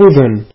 Oven